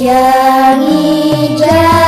jangi jangi